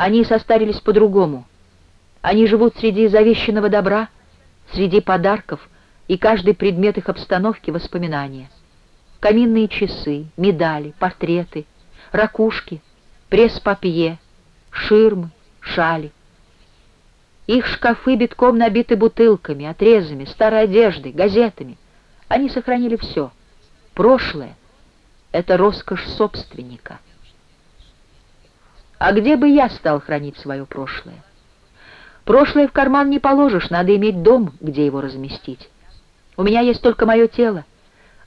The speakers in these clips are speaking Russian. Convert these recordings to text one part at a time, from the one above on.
Они состарились по-другому. Они живут среди завещанного добра, среди подарков, и каждый предмет их обстановки — воспоминания. Каминные часы, медали, портреты, ракушки, пресс-папье, ширмы, шали. Их шкафы битком набиты бутылками, отрезами, старой одеждой, газетами. Они сохранили все. Прошлое — это роскошь собственника. А где бы я стал хранить свое прошлое? Прошлое в карман не положишь, надо иметь дом, где его разместить. У меня есть только мое тело.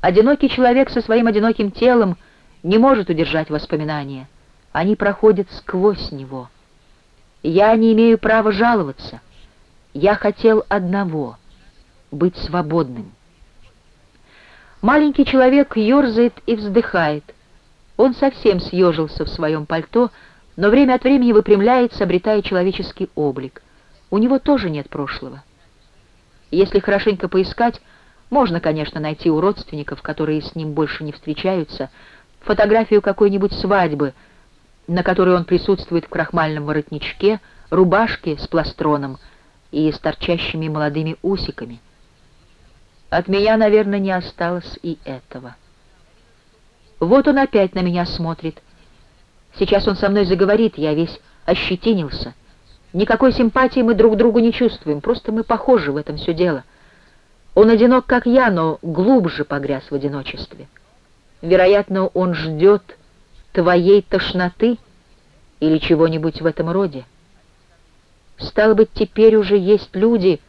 Одинокий человек со своим одиноким телом не может удержать воспоминания. Они проходят сквозь него. Я не имею права жаловаться. Я хотел одного — быть свободным. Маленький человек ерзает и вздыхает. Он совсем съежился в своем пальто, но время от времени выпрямляется, обретая человеческий облик. У него тоже нет прошлого. Если хорошенько поискать, можно, конечно, найти у родственников, которые с ним больше не встречаются, фотографию какой-нибудь свадьбы — на которой он присутствует в крахмальном воротничке, рубашке с пластроном и с торчащими молодыми усиками. От меня, наверное, не осталось и этого. Вот он опять на меня смотрит. Сейчас он со мной заговорит, я весь ощетинился. Никакой симпатии мы друг другу не чувствуем, просто мы похожи в этом все дело. Он одинок, как я, но глубже погряз в одиночестве. Вероятно, он ждет твоей тошноты или чего-нибудь в этом роде. Стало быть, теперь уже есть люди,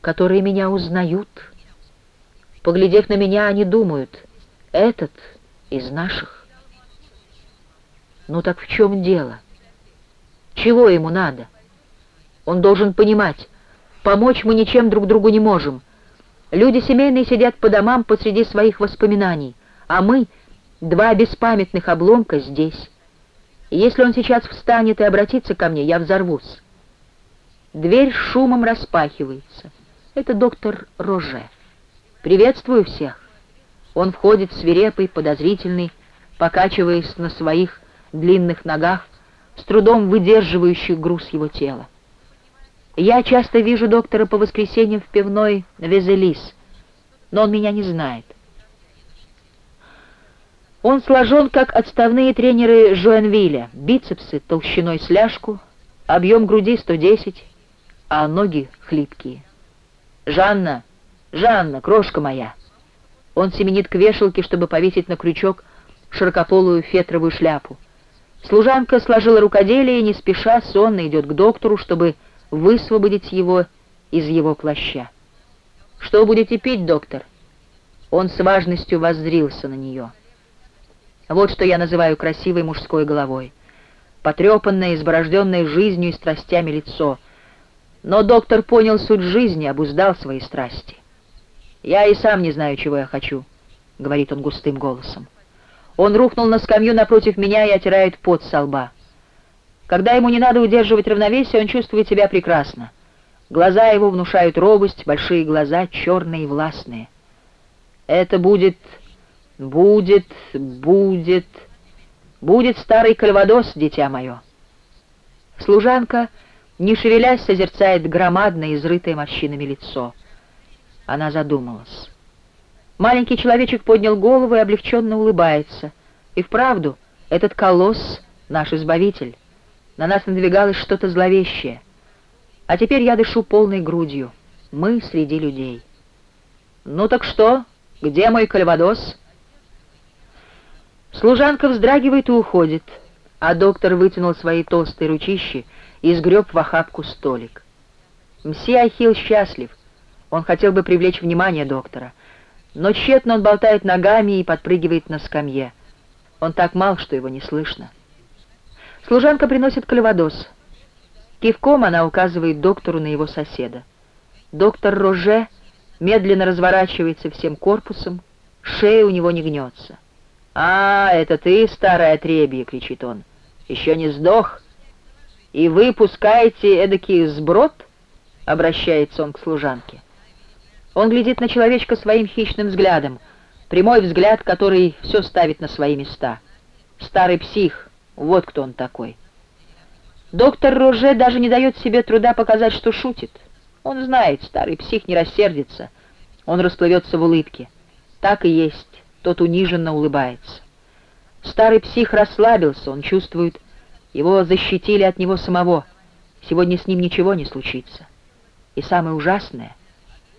которые меня узнают. Поглядев на меня, они думают, этот из наших. Ну так в чем дело? Чего ему надо? Он должен понимать, помочь мы ничем друг другу не можем. Люди семейные сидят по домам посреди своих воспоминаний, а мы — Два беспамятных обломка здесь. если он сейчас встанет и обратится ко мне, я взорвусь. Дверь шумом распахивается. Это доктор Роже. Приветствую всех. Он входит свирепый, подозрительный, покачиваясь на своих длинных ногах, с трудом выдерживающий груз его тела. Я часто вижу доктора по воскресеньям в пивной Везелис, но он меня не знает. Он сложен, как отставные тренеры Жуэнвилля, бицепсы толщиной с ляжку, объем груди 110, а ноги хлипкие. «Жанна! Жанна, крошка моя!» Он семенит к вешалке, чтобы повесить на крючок широкополую фетровую шляпу. Служанка сложила рукоделие и не спеша сонно идет к доктору, чтобы высвободить его из его плаща. «Что будете пить, доктор?» Он с важностью воззрился на нее. Вот что я называю красивой мужской головой. Потрепанное, изборожденное жизнью и страстями лицо. Но доктор понял суть жизни, обуздал свои страсти. «Я и сам не знаю, чего я хочу», — говорит он густым голосом. Он рухнул на скамью напротив меня и отирает пот со лба. Когда ему не надо удерживать равновесие, он чувствует себя прекрасно. Глаза его внушают робость, большие глаза, черные и властные. Это будет Будет, будет, будет старый кальвадос, дитя мое. Служанка, не шевелясь, созерцает громадное, изрытое морщинами лицо. Она задумалась. Маленький человечек поднял голову и облегченно улыбается. И вправду, этот колосс — наш избавитель. На нас надвигалось что-то зловещее. А теперь я дышу полной грудью. Мы среди людей. «Ну так что? Где мой кальвадос?» Служанка вздрагивает и уходит, а доктор вытянул свои толстые ручищи и сгреб в охапку столик. Мсье Ахилл счастлив. Он хотел бы привлечь внимание доктора, но тщетно он болтает ногами и подпрыгивает на скамье. Он так мал, что его не слышно. Служанка приносит кальвадос. Кивком она указывает доктору на его соседа. Доктор Роже медленно разворачивается всем корпусом, шея у него не гнется. «А, это ты, старое отребье!» — кричит он. «Еще не сдох? И вы пускаете эдакий сброд?» — обращается он к служанке. Он глядит на человечка своим хищным взглядом, прямой взгляд, который все ставит на свои места. Старый псих, вот кто он такой. Доктор Роже даже не дает себе труда показать, что шутит. Он знает, старый псих не рассердится. Он расплывется в улыбке. Так и есть, тот униженно улыбается. Старый псих расслабился, он чувствует, его защитили от него самого. Сегодня с ним ничего не случится. И самое ужасное —